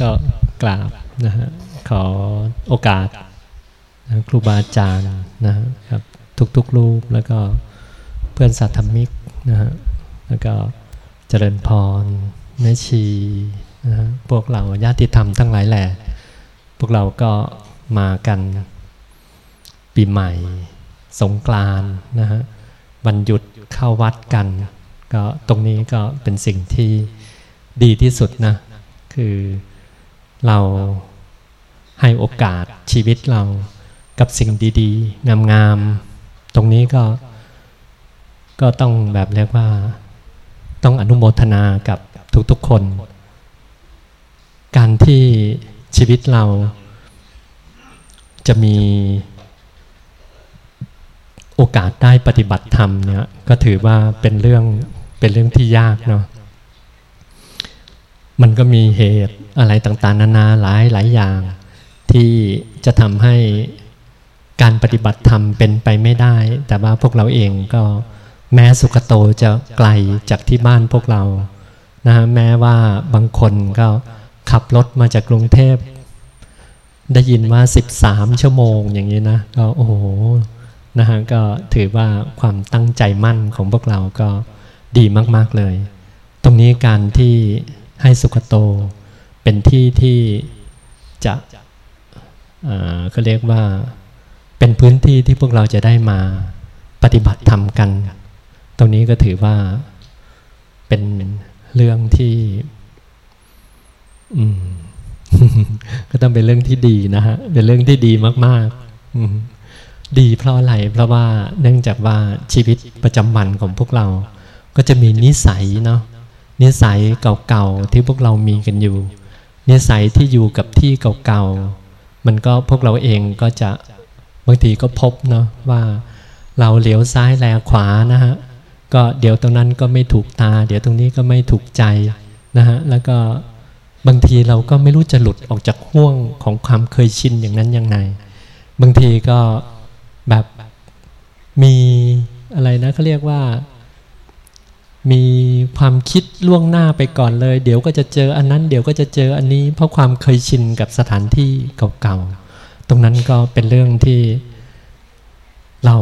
ก็กราบนะฮะขอโอกาสนะครูบาอาจารย์นะครับทุกๆรูปแล้วก็เพื่อนสัตธมิกนะฮะแล้วก็เจริญพรแม่ชีนะฮะพวกเราญาติธรรมทั้งหลายแหละพวกเราก็มากันปีใหม่สงกรานนะฮะวันหยุดเข้าวัดกัน ก็ตรงนี้ก็เป็นสิ่งที่ดีที่สุดนะ คือ เราให้โอกาสชีวิตเรากับสิ่งดีๆ งามๆ ตรงนี้ก็ก็ต้องแบบเรียกว่า ต้องอนุโมทนากับทุกๆคน การที่ชีวิตเราจะมีโอกาสได้ปฏิบัติธรรมเนี่ยก็ถือว่าเป็นเรื่องเป็นเรื่องที่ยากเนาะ มันก็มีเหตุอะไรต่างๆ นานาหลายหลายอย่าง ที่จะทำให้การปฏิบัติธรรมเป็นไปไม่ได้ แต่ว่าพวกเราเองก็แม้สุขโตจะไกลจากที่บ้านพวกเรานะฮะแม้ว่าบางคนก็ขับรถมาจากกรุงเทพ ได้ยินว่า 13 ชั่วโมงอย่างนี้นะก็โอ้โหนะฮะก็ถือว่าความตั้งใจมั่นของพวกเราก็ดีมาก ๆเลย ตรงนี้การที่ ให้สุขโต เป็นที่ที่จะก็เรียกว่าเป็นพื้นที่ที่พวกเราจะได้มาปฏิบัติธรรมกัน ตรงนี้ก็ถือว่าเป็นเรื่องที่ อืม ก็ต้องเป็นเรื่องที่ดีนะฮะ เป็นเรื่องที่ดีมากๆดีเพราะอะไร เพราะว่าเนื่องจากว่าชีวิตประจำวันของพวกเรา ก็จะมีนิสัยเนาะ นิสัยเก่าๆที่พวกเรามีกันอยู่ นิสัยที่อยู่กับที่เก่าๆมันก็พวกเราเองก็จะบางทีก็พบเนาะว่าเราเหลียวซ้ายแลขวานะฮะก็เดี๋ยวตรงนั้นก็ไม่ถูกตา เดี๋ยวตรงนี้ก็ไม่ถูกใจนะฮะแล้วก็บางทีเราก็ไม่รู้จะหลุดออกจากห่วงของความเคยชินอย่างนั้นยังไง บางทีก็แบบมีอะไรนะเขาเรียกว่า มีความคิดล่วงหน้าไปก่อนเลย เดี๋ยวก็จะเจออันนั้นเดี๋ยวก็จะเจออันนี้ เพราะความเคยชินกับสถานที่เก่าๆ ตรงนั้นก็เป็นเรื่องที่เรา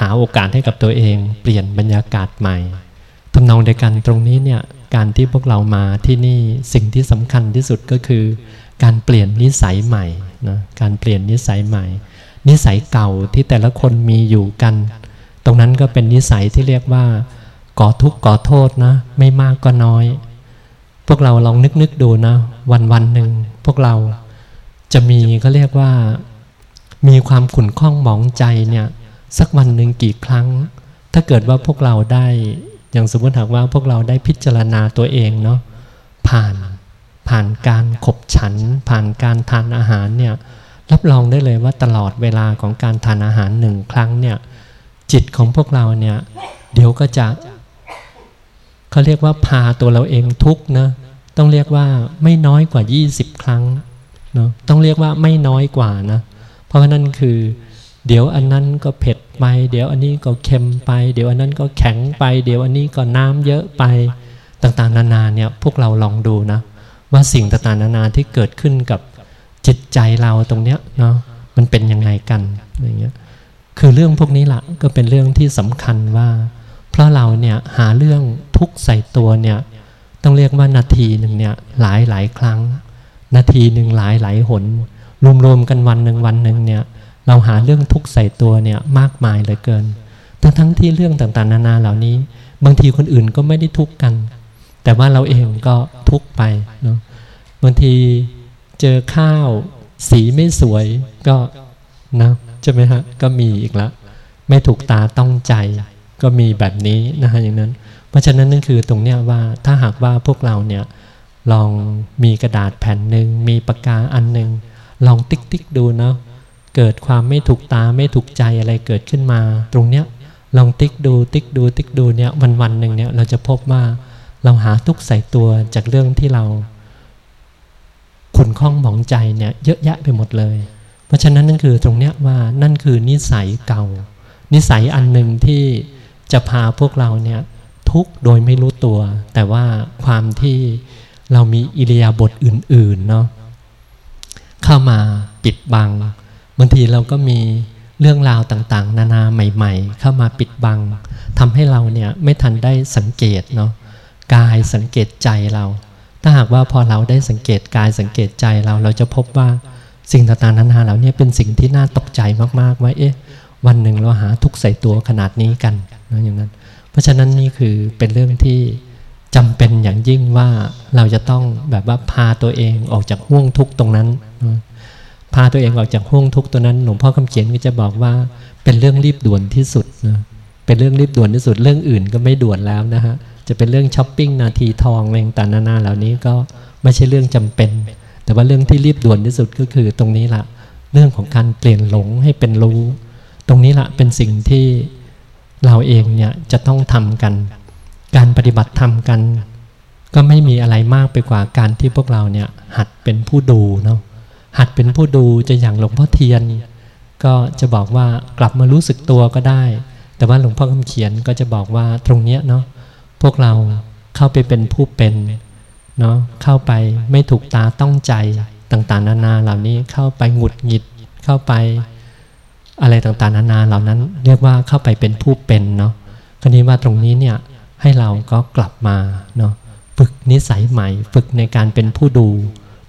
หาโอกาสให้กับตัวเอง เปลี่ยนบรรยากาศใหม่ทำนองเดียวกันตรงนี้เนี่ยการที่พวกเรามาที่นี่สิ่งที่สำคัญที่สุดก็คือ การเปลี่ยนนิสัยใหม่นะการเปลี่ยนนิสัยใหม่ นิสัยเก่าที่แต่ละคนมีอยู่กัน ตรงนั้นก็เป็นนิสัยที่เรียกว่า ก่อทุกข์ก่อโทษนะ ไม่มากก็น้อย พวกเราลองนึกนึกดูนะ วันวันหนึ่งพวกเราจะมีก็เรียกว่า มีความขุ่นข้องหมองใจเนี่ย สักวันหนึ่งกี่ครั้ง ถ้าเกิดว่าพวกเราได้อย่างสมมติหากว่าพวกเราได้พิจารณาตัวเองเนาะผ่านผ่านการขบฉัน ผ่านการทานอาหารเนี่ยรับรองได้เลยว่าตลอดเวลาของการทานอาหารหนึ่งครั้งเนี่ยจิตของพวกเราเนี่ยเดี๋ยวก็จะ เขาเรียกว่าพาตัวเราเองทุกนะต้องเรียกว่าไม่น้อยกว่า 20 ครั้งเนาะต้องเรียกว่าไม่น้อยกว่านะ เพราะนั่นคือ เดี๋ยวอันนั้นก็เผ็ดไป เดี๋ยวอันนี้ก็เค็มไป เดี๋ยวอันนั้นก็แข็งไป เดี๋ยวอันนี้ก็น้ำเยอะไปต่างๆ นานาเนี่ยพวกเราลองดูนะ ว่าสิ่งต่างๆนานาที่เกิดขึ้นกับจิตใจเราตรงเนี้ยเนาะมันเป็นยังไงกันอย่างเงี้ยคือเรื่องพวกนี้ละก็เป็นเรื่องที่สำคัญว่า เพราะเราเนี่ยหาเรื่องทุกใส่ตัวเนี่ยต้องเรียกว่านาทีหนึ่งเนี่ยหลายหลายครั้ง นาทีหนึ่งหลายหลายหนรวมๆกันวันหนึ่งวันหนึ่งเนี่ยเราหาเรื่องทุกใส่ตัวเนี่ยมากมายเหลือเกินทั้งทั้งที่เรื่องต่างๆ นานาเหล่านี้ บางทีคนอื่นก็ไม่ได้ทุกข์กัน แต่ว่าเราเองก็ทุกข์ไปเนาะบางทีเจอข้าว สีไม่สวยก็นะใช่ไหมฮะก็มีอีกแล้วไม่ถูกตาต้องใจ ก็มีแบบนี้นะฮะอย่างนั้น เพราะฉะนั้นนั่นคือตรงเนี้ยว่าถ้าหากว่าพวกเราเนี่ยลองมีกระดาษแผ่นหนึ่งมีปากกาอันหนึ่งลองติ๊กติ๊กดูเนาะเกิดความไม่ถูกตาไม่ถูกใจอะไรเกิดขึ้นมา ตรงเนี้ยลองติ๊กดูติ๊กดูติ๊กดูเนี่ยวันวันหนึ่งเนี่ยเราจะพบว่าเราหาทุกใส่ตัวจากเรื่องที่เรา ขุนข้องหมองใจเนี่ยเยอะแยะไปหมดเลย เพราะฉะนั้นนั่นคือตรงเนี้ยว่านั่นคือนิสัยเก่า นิสัยอันหนึ่งที่ จะพาพวกเราเนี่ยทุกโดยไม่รู้ตัว แต่ว่าความที่เรามีอิริยาบถอื่นๆเนาะเข้ามาปิดบังบางทีเราก็มีเรื่องราวต่างๆ นานาใหม่ ๆ เข้ามาปิดบังทำให้เราเนี่ยไม่ทันได้สังเกตเนาะกายสังเกตใจเรา ถ้าหากว่าพอเราได้สังเกตกายสังเกตใจเรา เราจะพบว่าสิ่งต่างๆนานาเหล่านี้เป็นสิ่งที่น่าตกใจมากๆว่าเอ๊ะวันหนึ่งเราหาทุกใส่ตัวขนาดนี้กันนะอย่างนั้น เพราะฉะนั้นนี่คือเป็นเรื่องที่จำเป็นอย่างยิ่งว่าเราจะต้องแบบว่าพาตัวเองออกจากห่วงทุกตรงนั้นพาตัวเองออกจากห่วงทุกตัวนั้นหลวงพ่อคำเขียนก็จะบอกว่าเป็นเรื่องรีบด่วนที่สุดนะเป็นเรื่องรีบด่วนที่สุดเรื่องอื่นก็ไม่ด่วนแล้วนะฮะจะเป็นเรื่องช้อปปิ้งนาทีทองอะไรต่างๆนานาเหล่านี้ก็ไม่ใช่เรื่องจำเป็น แต่ว่าเรื่องที่รีบด่วนที่สุดก็คือตรงนี้ละเรื่องของการเปลี่ยนหลงให้เป็นรู้ ตรงนี้ละเป็นสิ่งที่ เราเองเนี่ยจะต้องทำกัน การปฏิบัติธรรมกัน ก็ไม่มีอะไรมากไปกว่าการที่พวกเราเนี่ยหัดเป็นผู้ดูเนาะหัดเป็นผู้ดูจะอย่างหลวงพ่อเทียน ก็จะบอกว่ากลับมารู้สึกตัวก็ได้ แต่ว่าหลวงพ่อคำเขียนก็จะบอกว่าตรงเนี้ยเนาะพวกเราเข้าไปเป็นผู้เป็นเนาะเข้าไปไม่ถูกตาต้องใจต่างๆ นานาเหล่านี้เข้าไปหงุดหงิดเข้าไป อะไรต่างๆนานาเหล่านั้น เรียกว่าเข้าไปเป็นผู้เป็นเนาะคราวนี้ว่าตรงนี้เนี่ยให้เราก็กลับมาเนาะฝึกนิสัยใหม่ ฝึกในการเป็นผู้ดู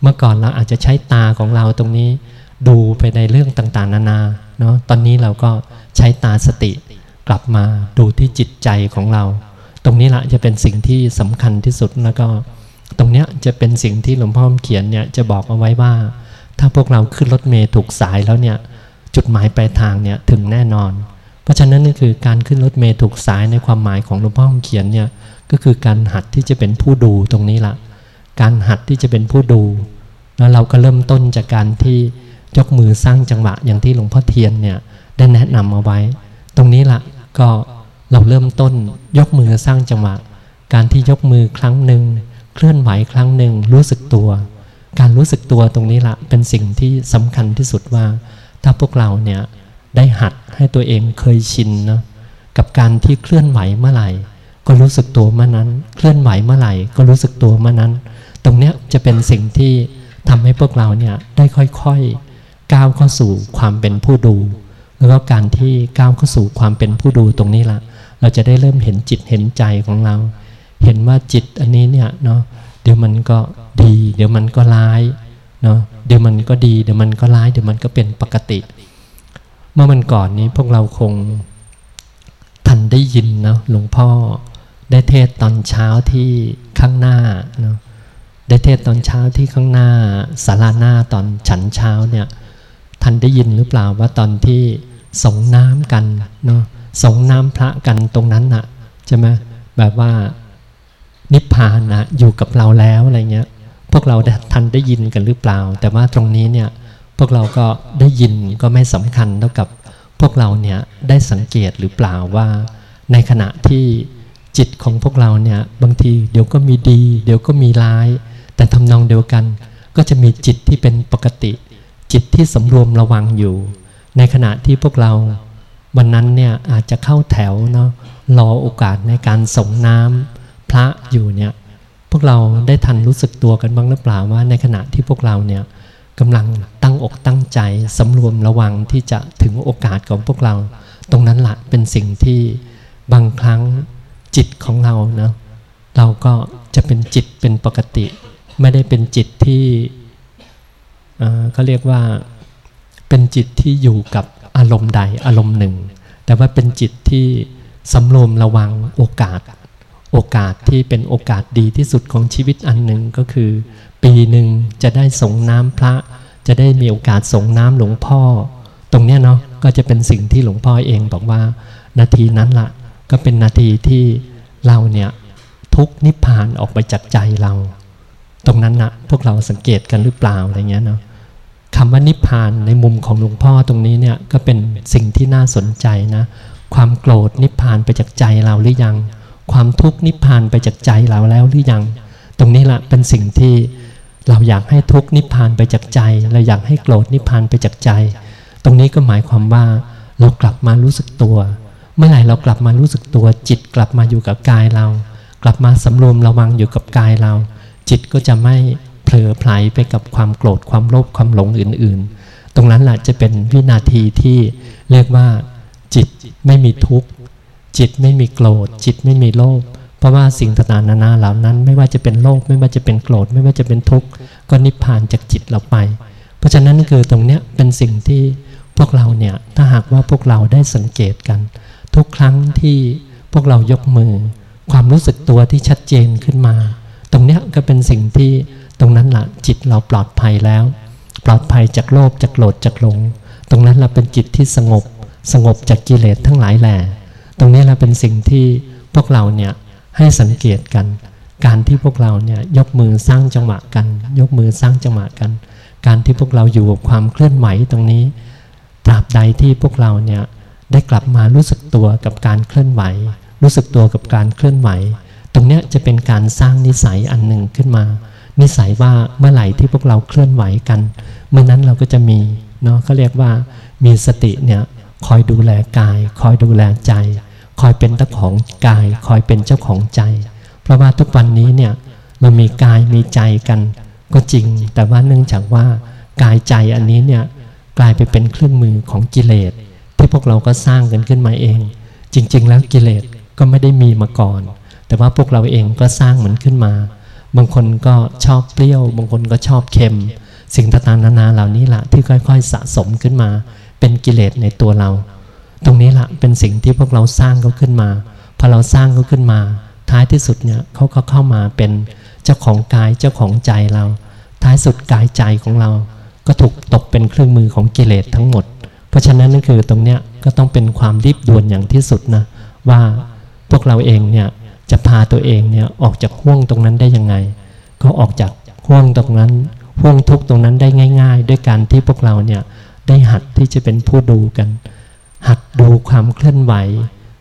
เมื่อก่อนเราอาจจะใช้ตาของเราตรงนี้ ดูไปในเรื่องต่างๆ นานาเนาะตอนนี้เราก็ใช้ตาสติ กลับมาดูที่จิตใจของเรา ตรงนี้ละจะเป็นสิ่งที่สำคัญที่สุดแล้วก็ตรงเนี้ยจะเป็นสิ่งที่หลวงพ่อเขียนเนี่ยจะบอกเอาไว้ว่า ถ้าพวกเราขึ้นรถเมล์ถูกสายแล้วเนี่ย จุดหมายปลายทางเนี่ยถึงแน่นอน เพราะฉะนั้นนี่คือการขึ้นรถเมล์ถูกสายในความหมายของหลวงพ่อเขียนเนี่ยก็คือการหัดที่จะเป็นผู้ดูตรงนี้ละการหัดที่จะเป็นผู้ดู แล้วเราก็เริ่มต้นจากการที่ยกมือสร้างจังหวะอย่างที่หลวงพ่อเทียนเนี่ยได้แนะนำเอาไว้ ตรงนี้ละก็เราเริ่มต้นยกมือสร้างจังหวะ การที่ยกมือครั้งหนึ่งเคลื่อนไหวครั้งหนึ่งรู้สึกตัว การรู้สึกตัวตรงนี้ละเป็นสิ่งที่สำคัญที่สุดว่า ถ้าพวกเราเนี่ยได้หัดให้ตัวเองเคยชินเนาะกับการที่เคลื่อนไหวเมื่อไหร่ ก็รู้สึกตัวเมื่อนั้น เคลื่อนไหวเมื่อไหร่ ก็รู้สึกตัวเมื่อนั้น ตรงเนี้ยจะเป็นสิ่งที่ทำให้พวกเราเนี่ยได้ค่อยๆก้าวเข้าสู่ความเป็นผู้ดู แล้วก็การที่ก้าวเข้าสู่ความเป็นผู้ดูตรงนี้ละเราจะได้เริ่มเห็นจิตเห็นใจของเรา เห็นว่าจิตอันนี้เนี่ยเนาะเดี๋ยวมันก็ดี เดี๋ยวมันก็ร้ายเนาะ เดี๋ยวมันก็ดีเดี๋ยวมันก็ร้ายเดี๋ยวมันก็เป็นปกติ เมื่อมันก่อนนี้พวกเราคงทันได้ยินเนาะหลวงพ่อได้เทศตอนเช้าที่ข้างหน้าเนาะได้เทศตอนเช้าที่ข้างหน้าศาลาหน้าตอนฉันเช้าเนี่ยทันได้ยินหรือเปล่าว่าตอนที่สงน้ำกันเนาะสงน้ำพระกันตรงนั้นน่ะใช่ไหมแบบว่านิพพานนะอยู่กับเราแล้วอะไรเงี้ย พวกเราทันได้ยินกันหรือเปล่า แต่ว่าตรงนี้เนี่ยพวกเราก็ได้ยินก็ไม่สำคัญเท่ากับพวกเราเนี่ยได้สังเกตหรือเปล่าว่า ในขณะที่จิตของพวกเราเนี่ยบางทีเดี๋ยวก็มีดี เดี๋ยวก็มีร้าย แต่ทำนองเดียวกัน ก็จะมีจิตที่เป็นปกติ จิตที่สำรวมระวังอยู่ ในขณะที่พวกเราวันนั้นเนี่ยอาจจะเข้าแถวเนาะรอโอกาสในการส่งน้ำพระอยู่เนี่ย วกเราได้ทันรู้สึกตัวกันบ้างหรือเปล่าว่าในขณะที่พวกเราเนี่ยกำลังตั้งอกตั้งใจสำรวมระวังที่จะถึงโอกาสของพวกเรา ตรงนั้นละเป็นสิ่งที่บางครั้งจิตของเราเนาะเราก็จะเป็นจิตเป็นปกติ ไม่ได้เป็นจิตที่เขาเรียกว่าเป็นจิตที่อยู่กับอารมณ์ใดอารมณ์หนึ่ง แต่ว่าเป็นจิตที่สำรวมระวังโอกาส โอกาสที่เป็นโอกาสดีที่สุดของชีวิตอันหนึ่งก็คือ ปีหนึ่งจะได้ส่งน้ำพระ จะได้มีโอกาสส่งน้ำหลวงพ่อ ตรงเนี้ยเนาะก็จะเป็นสิ่งที่หลวงพ่อเองบอกว่า นาทีนั้นละก็เป็นนาทีที่เราเนี่ยทุกนิพพานออกไปจากใจเรา ตรงนั้นนะพวกเราสังเกตกันหรือเปล่าอะไรเงี้ยเนาะคำว่านิพพานในมุมของหลวงพ่อตรงนี้เนี่ยก็เป็นสิ่งที่น่าสนใจนะ ความโกรธนิพพานไปจากใจเราหรือยัง ความทุกข์นิพพานไปจากใจเราแล้วหรือยัง ตรงนี้แหละเป็นสิ่งที่เราอยากให้ทุกข์นิพพานไปจากใจ เราอยากให้โกรธนิพพานไปจากใจ ตรงนี้ก็หมายความว่าเรากลับมารู้สึกตัว เมื่อไหร่เรากลับมารู้สึกตัวจิตกลับมาอยู่กับกายเรา กลับมาสำรวมระวังอยู่กับกายเรา จิตก็จะไม่เผลอไผลไปกับความโกรธความโลภความหลงอื่น ๆ ตรงนั้นแหละจะเป็นวินาทีที่เรียกว่าจิตไม่มีทุกข์ จิตไม่มีโกรธ จิตไม่มีโลภเพราะว่าสิ่งต่างๆนานาเหล่านั้น ไม่ว่าจะเป็นโลภไม่ว่าจะเป็นโกรธ ไม่ว่าจะเป็นทุกข์ก็นิพพานจากจิตเราไป เพราะฉะนั้นคือตรงเนี้ยเป็นสิ่งที่พวกเราเนี่ยถ้าหากว่าพวกเราได้สังเกตกัน ทุกครั้งที่พวกเรายกมือ ความรู้สึกตัวที่ชัดเจนขึ้นมา ตรงเนี้ยก็เป็นสิ่งที่ตรงนั้นละจิตเราปลอดภัยแล้ว ปลอดภัยจากโลภจากโกรธจากหลง ตรงนั้นเราเป็นจิตที่สงบ สงบจากกิเลสทั้งหลายแหล่ ตรงนี้เราเป็นสิ่งที่พวกเราเนี่ยให้สังเกตกัน การที่พวกเราเนี่ยยกมือสร้างจังหวะกัน ยกมือสร้างจังหวะกัน การที่พวกเราอยู่กับความเคลื่อนไหวตรงนี้ ตราบใดที่พวกเราเนี่ยได้กลับมารู้สึกตัวกับการเคลื่อนไหว รู้สึกตัวกับการเคลื่อนไหว ตรงนี้จะเป็นการสร้างนิสัยอันหนึ่งขึ้นมา นิสัยว่าเมื่อไหร่ที่พวกเราเคลื่อนไหวกัน เมื่อนั้นเราก็จะมีเนาะเขาเรียกว่ามีสติเนี่ยคอยดูแลกาย คอยดูแลใจ คอยเป็นเจ้าของกาย คอยเป็นเจ้าของใจ เพราะว่าทุกวันนี้เนี่ยเรามีกายมีใจกัน ก็จริง แต่ว่าเนื่องจากว่ากายใจอันนี้เนี่ยกลายไปเป็นเครื่องมือของกิเลส ที่พวกเราก็สร้างกันขึ้นมาเอง จริง ๆ แล้วกิเลสก็ไม่ได้มีมาก่อน แต่ว่าพวกเราเองก็สร้างมันขึ้นมา บางคนก็ชอบเปรี้ยว บางคนก็ชอบเค็ม สิ่งต่างๆนานาเหล่านี้แหละที่ค่อย ๆ สะสมขึ้นมา เป็นกิเลสในตัวเรา ตรงนี้ละเป็นสิ่งที่พวกเราสร้างเขาขึ้นมา พอเราสร้างเขาขึ้นมา ท้ายที่สุดเนี่ยเขาก็เข้ามาเป็นเจ้าของกายเจ้าของใจเรา ท้ายสุดกายใจของเรา ก็ถูกตกเป็นเครื่องมือของกิเลสทั้งหมด เพราะฉะนั้นนั่นคือตรงเนี้ยก็ต้องเป็นความรีบด่วนอย่างที่สุดนะว่าพวกเราเองเนี่ยจะพาตัวเองเนี่ยออกจากห่วงตรงนั้นได้ยังไง ก็ออกจากห่วงตรงนั้นห่วงทุกตรงนั้นได้ง่าย ๆ ด้วยการที่พวกเราเนี่ยได้หัดที่จะเป็นผู้ดูกัน หัดดูความเคลื่อนไหว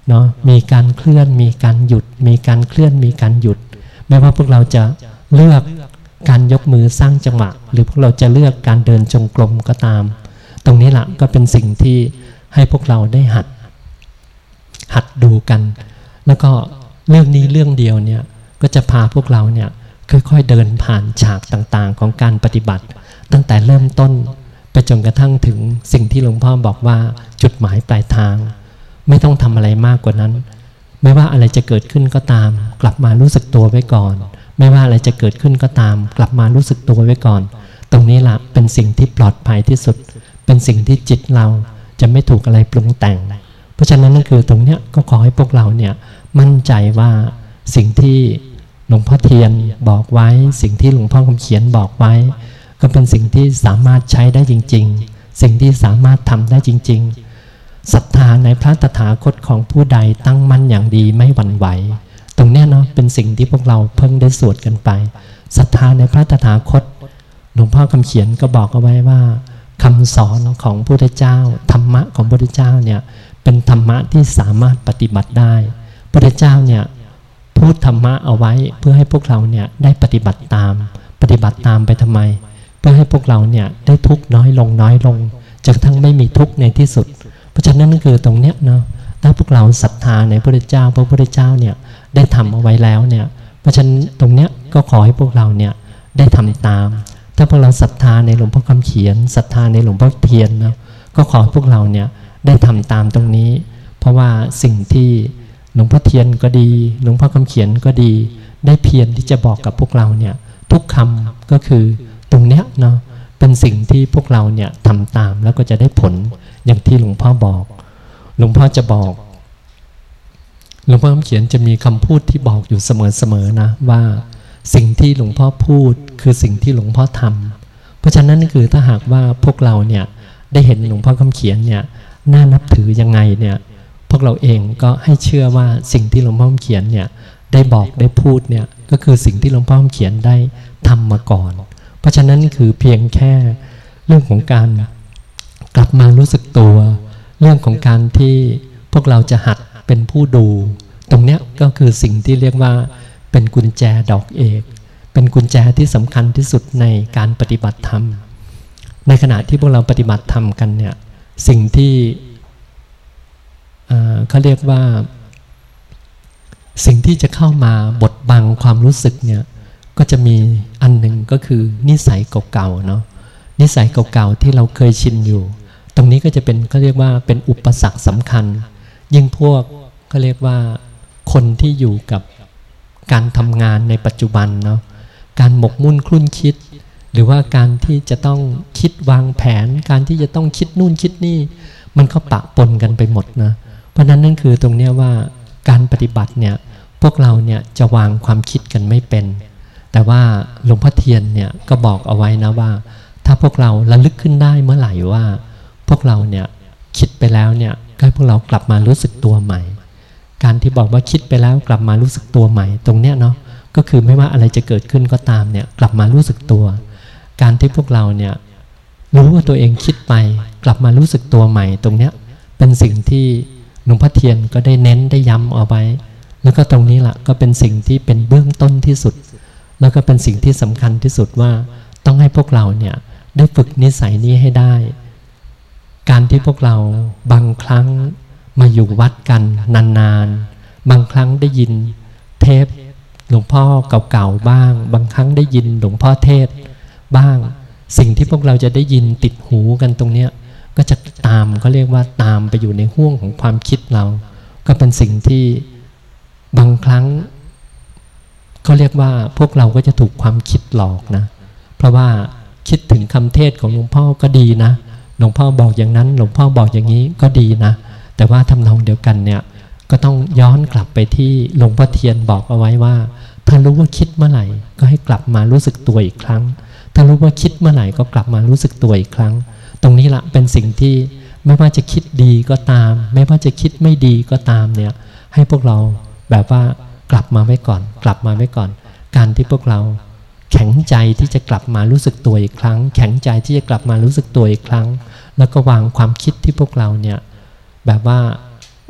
เนาะมีการเคลื่อนมีการหยุด มีการเคลื่อนมีการหยุด ไม่ว่าพวกเราจะเลือกการยกมือสร้างจังหวะ หรือพวกเราจะเลือกการเดินจงกรมก็ตาม ตรงนี้แหละก็เป็นสิ่งที่ให้พวกเราได้หัด หัดดูกัน แล้วก็เรื่องนี้เรื่องเดียวเนี่ยก็จะพาพวกเราเนี่ยค่อยๆเดินผ่านฉากต่างๆของการปฏิบัติ ตั้งแต่เริ่มต้น ไปจนกระทั่งถึงสิ่งที่หลวงพ่อบอกว่าจุดหมายปลายทาง ไม่ต้องทำอะไรมากกว่านั้น ไม่ว่าอะไรจะเกิดขึ้นก็ตาม กลับมารู้สึกตัวไว้ก่อน ไม่ว่าอะไรจะเกิดขึ้นก็ตาม กลับมารู้สึกตัวไว้ก่อน ตรงนี้ละเป็นสิ่งที่ปลอดภัยที่สุด เป็นสิ่งที่จิตเราจะไม่ถูกอะไรปรุงแต่ง เพราะฉะนั้นนั่นคือตรงเนี้ยก็ขอให้พวกเราเนี่ยมั่นใจว่าสิ่งที่หลวงพ่อเทียนบอกไว้ สิ่งที่หลวงพ่อคำเขียนบอกไว้ ก็เป็นสิ่งที่สามารถใช้ได้จริง ๆ สิ่งที่สามารถทำได้จริง ๆศรัทธาในพระตถาคตของผู้ใดตั้งมั่นอย่างดีไม่หวั่นไหว ตรงนี้เนาะเป็นสิ่งที่พวกเราเพิ่งได้สวดกันไปศรัทธาในพระตถาคตหลวงพ่อคำเขียนก็บอกเอาไว้ว่าคำสอนของพระพุทธเจ้า ธรรมะของพระพุทธเจ้าเนี่ยเป็นธรรมะที่สามารถปฏิบัติได้พระพุทธเจ้าเนี่ยพูดธรรมะเอาไว้เพื่อให้พวกเราเนี่ยได้ปฏิบัติตาม ปฏิบัติตามไปทำไม พื่อให้พวกเราเนี่ยได้ทุกน้อยลงน้อยลงจนทั้งไม่มีทุกในที่สุด เพราะฉะนั้นนั่นคือตรงเนี้ยเนาะถ้าพวกเราศรัทธาในพระเจ้าพระพุทธเจ้าเนี่ยได้ทำเอาไว้แล้วเนี่ยเพราะฉะนั้นตรงเนี้ยก็ขอให้พวกเราเนี่ยได้ทำตาม ถ้าพวกเราศรัทธาในหลวงพ่อคำเขียนศรัทธาในหลวงพ่อเทียนนะก็ขอให้พวกเราเนี่ยได้ทำตามตรงนี้ เพราะว่าสิ่งที่หลวงพ่อเทียนก็ดีหลวงพ่อคำเขียนก็ดี ได้เพียรที่จะบอกกับพวกเราเนี่ยทุกคำก็คือ ตรงเนี้ยเนาะเป็นสิ่งที่พวกเราเนี่ยทำตามแล้วก็จะได้ผลอย่างที่หลวงพ่อบอก หลวงพ่อจะบอก หลวงพ่อเขียนจะมีคำพูดที่บอกอยู่เสมอๆนะว่าสิ่งที่หลวงพ่อพูดคือสิ่งที่หลวงพ่อทำเพราะฉะนั้นคือถ้าหากว่าพวกเราเนี่ยได้เห็นหลวงพ่อคำเขียนเนี่ยน่านับถือยังไงเนี่ยพวกเราเองก็ให้เชื่อว่าสิ่งที่หลวงพ่อคำเขียนเนี่ยได้บอกได้พูดเนี่ยก็คือสิ่งที่หลวงพ่อคำเขียนได้ทำมาก่อน เพราะฉะนั้นคือเพียงแค่เรื่องของการกลับมารู้สึกตัว เรื่องของการที่พวกเราจะหัดเป็นผู้ดู ตรงเนี้ยก็คือสิ่งที่เรียกว่าเป็นกุญแจดอกเอก เป็นกุญแจที่สำคัญที่สุดในการปฏิบัติธรรม ในขณะที่พวกเราปฏิบัติธรรมกันเนี่ยสิ่งที่เขาเรียกว่า สิ่งที่จะเข้ามาบดบังความรู้สึกเนี่ย ก็จะมีอันหนึ่งก็คือนิสัยเก่าๆเนาะนิสัยเก่าๆที่เราเคยชินอยู่ ตรงนี้ก็จะเป็นก็เรียกว่าเป็นอุปสรรคสำคัญ ยิ่งพวกก็เรียกว่าคนที่อยู่กับการทำงานในปัจจุบันเนาะการหมกมุ่นคลุ่นคิด หรือว่าการที่จะต้องคิดวางแผน การที่จะต้องคิดนู่นคิดนี่ มันก็ปะปนกันไปหมดนะเพราะนั้นนั่นคือตรงนี้ว่าการปฏิบัติเนี่ยพวกเราเนี่ยจะวางความคิดกันไม่เป็น แต่ว่าหลวงพ่อเทียนเนี่ยก็บอกเอาไว้นะว่า ถ้าพวกเราระลึกขึ้นได้เมื่อไหร่ว่า พวกเราเนี่ยคิดไปแล้วเนี่ยก็ให้พวกเรากลับมารู้สึกตัวใหม่ การที่บอกว่าคิดไปแล้วกลับมารู้สึกตัวใหม่ ตรงเนี้ยเนาะก็คือไม่ว่าอะไรจะเกิดขึ้นก็ตามเนี่ยกลับมารู้สึกตัว การที่พวกเราเนี่ยรู้ว่าตัวเองคิดไป กลับมารู้สึกตัวใหม่ ตรงเนี้ยเป็นสิ่งที่หลวงพ่อเทียนก็ได้เน้นได้ย้ำเอาไว้ แล้วก็ตรงนี้แหละก็เป็นสิ่งที่เป็นเบื้องต้นที่สุด แล้วก็เป็นสิ่งที่สำคัญที่สุดว่าต้องให้พวกเราเนี่ยได้ฝึกนิสัยนี้ให้ได้ การที่พวกเราบางครั้งมาอยู่วัดกันนานๆ บางครั้งได้ยินเทปหลวงพ่อเก่าๆบ้าง บางครั้งได้ยินหลวงพ่อเทศบ้าง สิ่งที่พวกเราจะได้ยินติดหูกันตรงเนี้ยก็จะตามเขาเรียกว่าตามไปอยู่ในห่วงของความคิดเรา ก็เป็นสิ่งที่บางครั้ง เขาเรียกว่าพวกเราก็จะถูกความคิดหลอกนะ เพราะว่าคิดถึงคำเทศของหลวงพ่อก็ดีนะ หลวงพ่อบอกอย่างนั้น หลวงพ่อบอกอย่างนี้ก็ดีนะ แต่ว่าทำนองเดียวกันเนี่ยก็ต้องย้อนกลับไปที่หลวงพ่อเทียนบอกเอาไว้ว่า ถ้ารู้ว่าคิดเมื่อไหร่ ก็ให้กลับมารู้สึกตัวอีกครั้ง ถ้ารู้ว่าคิดเมื่อไหร่ก็กลับมารู้สึกตัวอีกครั้ง ตรงนี้ละเป็นสิ่งที่ไม่ว่าจะคิดดีก็ตาม ไม่ว่าจะคิดไม่ดีก็ตามเนี่ยให้พวกเราแบบว่า กลับมาไว้ก่อน กลับมาไว้ก่อน การที่พวกเราแข็งใจที่จะกลับมารู้สึกตัวอีกครั้ง แข็งใจที่จะกลับมารู้สึกตัวอีกครั้ง แล้วก็วางความคิดที่พวกเราเนี่ยแบบว่า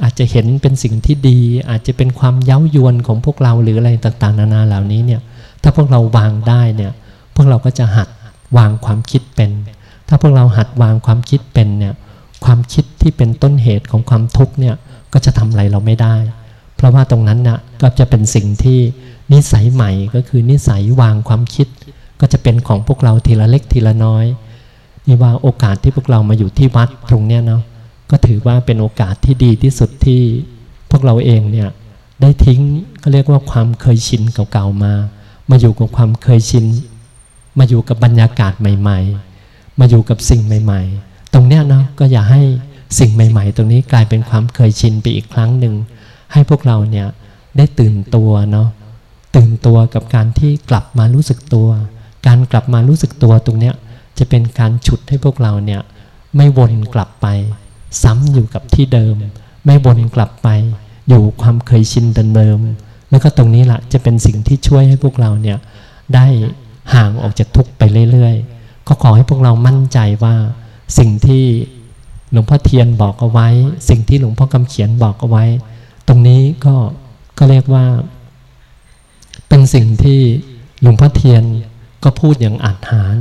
อาจจะเห็นเป็นสิ่งที่ดี อาจจะเป็นความเย้ายวนของพวกเราหรืออะไรต่างๆ นานาเหล่านี้เนี่ยถ้าพวกเราวางได้เนี่ยพวกเราก็จะหัดวางความคิดเป็น ถ้าพวกเราหัดวางความคิดเป็นเนี่ยความคิดที่เป็นต้นเหตุของความทุกข์เนี่ยก็จะทำอะไรเราไม่ได้ ราะว่าตรงนั้นน่ะก็จะเป็นสิ่งที่นิสัยใหม่ก็คือนิสัยวางความคิด ก็จะเป็นของพวกเราทีละเล็กทีละน้อยนี่ว่าโอกาสที่พวกเรามาอยู่ที่วัดตรงเนี้ยเนาะก็ถือว่าเป็นโอกาสที่ดีที่สุดที่พวกเราเองเนี่ยได้ทิ้งก็เรียกว่าความเคยชินเก่าๆมา มาอยู่กับความเคยชิน มาอยู่กับบรรยากาศใหม่ ๆ มาอยู่กับสิ่งใหม่ ๆ ตรงเนี้ยเนาะก็อย่าให้สิ่งใหม่ ๆ ตรงนี้กลายเป็นความเคยชินไปอีกครั้งหนึ่ง ให้พวกเราเนี่ยได้ตื่นตัวเนาะตื่นตัวกับการที่กลับมารู้สึกตัว การกลับมารู้สึกตัวตรงเนี้ยจะเป็นการฉุดให้พวกเราเนี่ยไม่วนกลับไป ซ้ำอยู่กับที่เดิม ไม่วนกลับไป อยู่ความเคยชินเดิมแล้วก็ตรงนี้แหละจะเป็นสิ่งที่ช่วยให้พวกเราเนี่ยได้ห่างออกจากทุกข์ไปเรื่อยๆ ก็ขอให้พวกเรามั่นใจว่าสิ่งที่หลวงพ่อเทียนบอกเอาไว้ สิ่งที่หลวงพ่อคำเขียนบอกเอาไว้ ตรงนี้ก็ก็เรียกว่า เป็นสิ่งที่หลวงพ่อเทียนก็พูดอย่างอาจหาร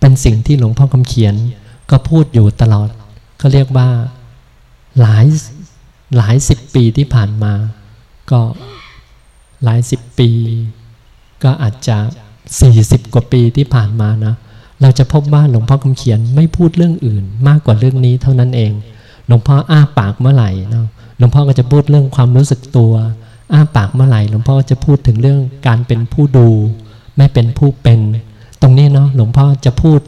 เป็นสิ่งที่หลวงพ่อคำเขียน ก็พูดอยู่ตลอด ก็เรียกว่าหลายหลายสิบปีที่ผ่านมา ก็หลายสิบปี ก็อาจจะสี่สิบกว่าปีที่ผ่านมานะ เราจะพบว่าหลวงพ่อคำเขียนไม่พูดเรื่องอื่น มากกว่าเรื่องนี้เท่านั้นเอง หลวงพ่ออ้าปากเมื่อไหร่เนาะ หลวงพ่อก็จะพูดเรื่องความรู้สึกตัว อ้าปากเมื่อไหร่หลวงพ่อจะพูดถึงเรื่องการเป็นผู้ดู ไม่เป็นผู้เป็น ตรงนี้เนาะหลวงพ่อจะพูด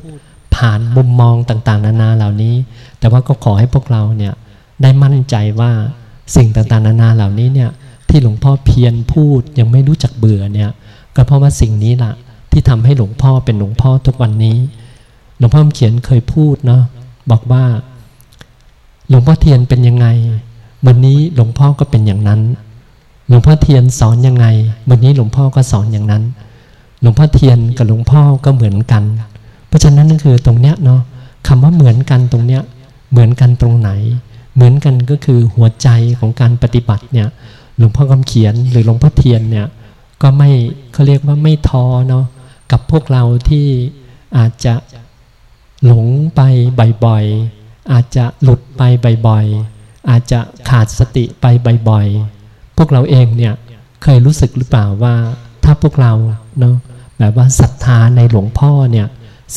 ผ่านมุมมองต่างๆ นานาเหล่านี้ แต่ว่าก็ขอให้พวกเราเนี่ยได้มั่นใจว่าสิ่งต่างๆ นานาเหล่านี้เนี่ยที่หลวงพ่อเพียรพูดยังไม่รู้จักเบื่อเนี่ยก็เพราะว่าสิ่งนี้ละที่ทำให้หลวงพ่อเป็นหลวงพ่อทุกวันนี้ หลวงพ่อเขียนเคยพูดเนาะบอกว่า หลวงพ่อเทียนเป็นยังไง วันนี้หลวงพ่อก็เป็นอย่างนั้น หลวงพ่อเทียนสอนยังไง วันนี้หลวงพ่อก็สอนอย่างนั้น หลวงพ่อเทียนกับหลวงพ่อก็เหมือนกัน เพราะฉะนั้นนั่นคือตรงเนี้ยเนาะคำว่าเหมือนกันตรงเนี้ยเหมือนกันตรงไหน เหมือนกันก็คือหัวใจของการปฏิบัติเนี่ยหลวงพ่อคำเขียนหรือหลวงพ่อเทียนเนี่ยก็ไม่เขาเรียกว่าไม่ท้อเนาะกับพวกเราที่อาจจะหลงไปบ่อยๆอาจจะหลุดไปบ่อยๆ อาจจะขาดสติไปบ่อยๆ พวกเราเองเนี่ยเคยรู้สึกหรือเปล่าว่าถ้าพวกเราเนาะแบบว่าศรัทธาในหลวงพ่อเนี่ย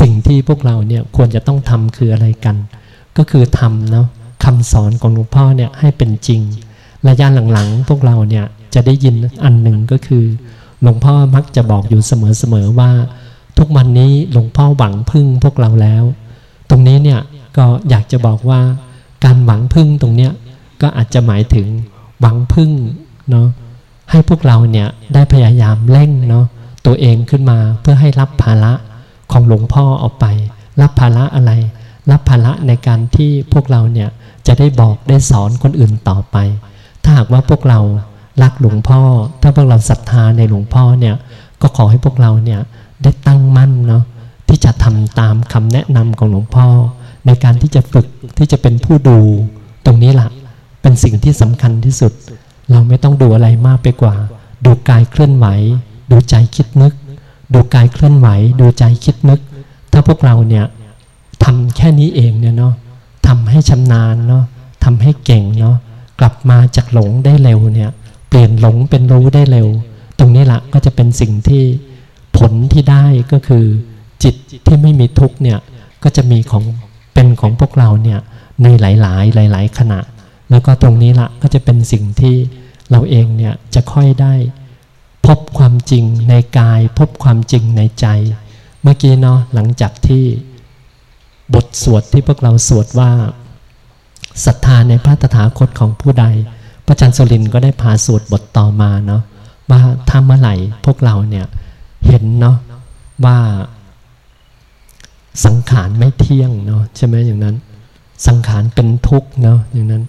สิ่งที่พวกเราเนี่ยควรจะต้องทำคืออะไรกัน ก็คือทำเนาะคำสอนของหลวงพ่อเนี่ยให้เป็นจริงระยะหลังๆ พวกเราเนี่ยจะได้ยินอันหนึ่งก็คือ หลวงพ่อมักจะบอกอยู่เสมอๆว่า ทุกวันนี้หลวงพ่อหวังพึ่งพวกเราแล้ว ตรงนี้เนี่ยก็อยากจะบอกว่า การหวังพึ่งตรงเนี้ยก็อาจจะหมายถึงหวังพึ่งเนาะให้พวกเราเนี่ยได้พยายามเร่งเนาะตัวเองขึ้นมาเพื่อให้รับภาระของหลวงพ่อออกไป รับภาระอะไร รับภาระในการที่พวกเราเนี่ยจะได้บอกได้สอนคนอื่นต่อไป ถ้าหากว่าพวกเรารักหลวงพ่อ ถ้าพวกเราศรัทธาในหลวงพ่อเนี่ยก็ขอให้พวกเราเนี่ยได้ตั้งมั่นเนาะที่จะทำตามคำแนะนำของหลวงพ่อ ในการที่จะฝึกที่จะเป็นผู้ดูตรงนี้แหละเป็นสิ่งที่สำคัญที่สุด เราไม่ต้องดูอะไรมากไปกว่า ดูกายเคลื่อนไหว ดูใจคิดนึก ดูกายเคลื่อนไหว ดูใจคิดนึก ถ้าพวกเราเนี่ยทำแค่นี้เองเนี่ยเนาะทำให้ชำนาญเนาะทำให้เก่งเนาะกลับมาจากหลงได้เร็วเนี่ย เปลี่ยนหลงเป็นรู้ได้เร็ว ตรงนี้แหละก็จะเป็นสิ่งที่ผลที่ได้ก็คือ จิตที่ไม่มีทุกเนี่ยก็จะมีของ เป็นของพวกเราเนี่ยในหลาย ๆ หลาย ๆ ขณะ แล้วก็ตรงนี้ละก็จะเป็นสิ่งที่เราเองเนี่ยจะค่อยได้ พบความจริงในกาย พบความจริงในใจ เมื่อกี้เนาะหลังจากที่บทสวดที่พวกเราสวดว่าศรัทธาในพระตถาคตของผู้ใด พระจันทร์สุรินก็ได้พาสวดบทต่อมาเนาะว่าถ้าเมื่อไหร่พวกเราเนี่ยเห็นเนาะว่า สังขารไม่เที่ยงเนาะใช่ไหมอย่างนั้น สังขารเป็นทุกข์เนาะอย่างนั้น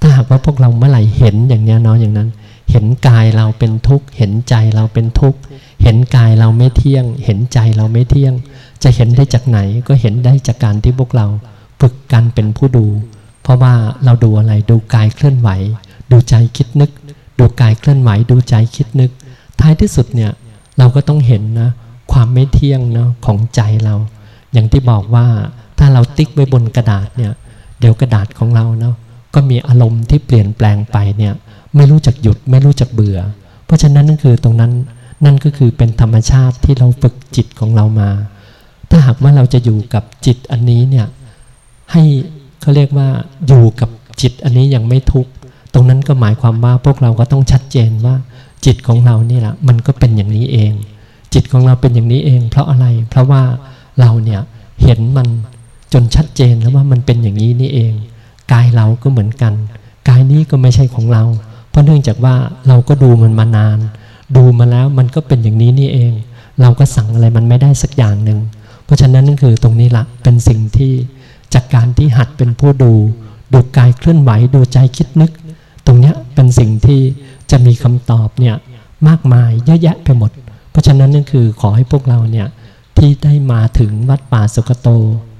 ถ้าหากว่าพวกเราเมื่อไหร่เห็นอย่างเนี้ยเนาะอย่างนั้น เห็นกายเราเป็นทุกข์เห็นใจเราเป็นทุกข์เห็นกายเราไม่เที่ยง เห็นใจเราไม่เที่ยง จะเห็นได้จากไหนก็เห็นได้จากการที่พวกเราฝึกกันเป็นผู้ดู เพราะว่าเราดูอะไรดูกายเคลื่อนไหว ดูใจคิดนึก ดูกายเคลื่อนไหวดูใจคิดนึก ท้ายที่สุดเนี่ยเราก็ต้องเห็นนะความไม่เที่ยงเนาะของใจเรา อย่างที่บอกว่าถ้าเราติ๊กไว้บนกระดาษเนี่ยเดี๋ยวกระดาษของเราเนาะก็มีอารมณ์ที่เปลี่ยนแปลงไปเนี่ยไม่รู้จักหยุดไม่รู้จักเบื่อ เพราะฉะนั้นนั่นคือตรงนั้นนั่นก็คือเป็นธรรมชาติที่เราฝึกจิตของเรามา ถ้าหากว่าเราจะอยู่กับจิตอันนี้เนี่ยให้เขาเรียกว่าอยู่กับจิตอันนี้ยังไม่ทุกข์ตรงนั้นก็หมายความว่าพวกเราก็ต้องชัดเจนว่า จิตของเรานี่แหละมันก็เป็นอย่างนี้เอง จิตของเราเป็นอย่างนี้เอง เพราะอะไรเพราะว่า เราเนี่ยเห็นมันจนชัดเจนแล้วว่ามันเป็นอย่างนี้นี่เอง กายเราก็เหมือนกัน กายนี้ก็ไม่ใช่ของเรา เพราะเนื่องจากว่าเราก็ดูมันมานาน ดูมาแล้วมันก็เป็นอย่างนี้นี่เอง เราก็สั่งอะไรมันไม่ได้สักอย่างหนึ่งเพราะฉะนั้นนั่นคือตรงนี้ละเป็นสิ่งที่จากการที่หัดเป็นผู้ดู ดูกายเคลื่อนไหวดูใจคิดนึก ตรงเนี้ยเป็นสิ่งที่จะมีคำตอบเนี่ยมากมายเยอะแยะไปหมด เพราะฉะนั้นนั่นคือขอให้พวกเราเนี่ย ที่ได้มาถึงวัดป่าสุกโต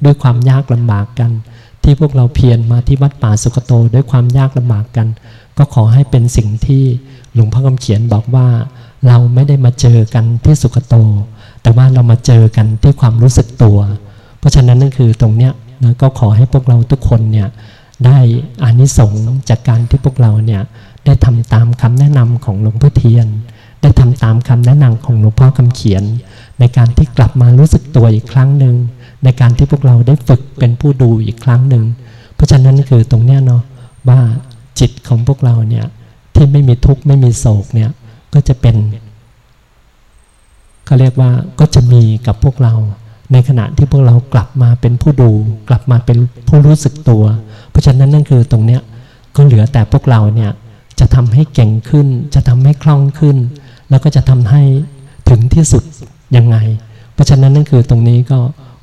ด้วยความยากลำบากกัน ที่พวกเราเพียรมาที่วัดป่าสุกโต ด้วยความยากลำบากกัน ก็ขอให้เป็นสิ่งที่หลวงพ่อคำเขียนบอกว่า เราไม่ได้มาเจอกันที่สุกโต แต่ว่าเรามาเจอกันที่ความรู้สึกตัว เพราะฉะนั้นนั่นคือตรงเนี้ยนะก็ขอให้พวกเราทุกคนเนี่ยได้อานิสงส์จากการที่พวกเราเนี่ยได้ทำตามคำแนะนำของหลวงพ่อเทียน ได้ทำตามคำแนะนำของหลวงพ่อคำเขียน ในการที่กลับมารู้สึกตัวอีกครั้งหนึ่งในการที่พวกเราได้ฝึกเป็นผู้ดูอีกครั้งหนึ่งเพราะฉะนั้นคือตรงเนี้ยเนาะว่าจิตของพวกเราเนี่ยที่ไม่มีทุกข์ไม่มีโศกเนี่ยก็จะเป็นเขาเรียกว่าก็จะมีกับพวกเรา ในขณะที่พวกเรากลับมาเป็นผู้ดู กลับมาเป็นผู้รู้สึกตัว เพราะฉะนั้นนั่นคือตรงเนี้ยก็เหลือแต่พวกเราเนี่ยจะทำให้เก่งขึ้น จะทำให้คล่องขึ้น แล้วก็จะทำให้ถึงที่สุด ยังไง เพราะฉะนั้นนั่นคือตรงนี้ก็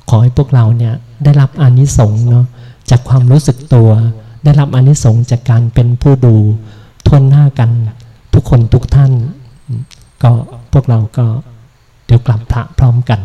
ขอให้พวกเราเนี่ยได้รับอานิสงส์เนาะจากความรู้สึกตัว ได้รับอานิสงส์จากการเป็นผู้ดูทวนหน้ากันทุกคนทุกท่าน ก็พวกเราก็เดี๋ยวกลับพระพร้อมกัน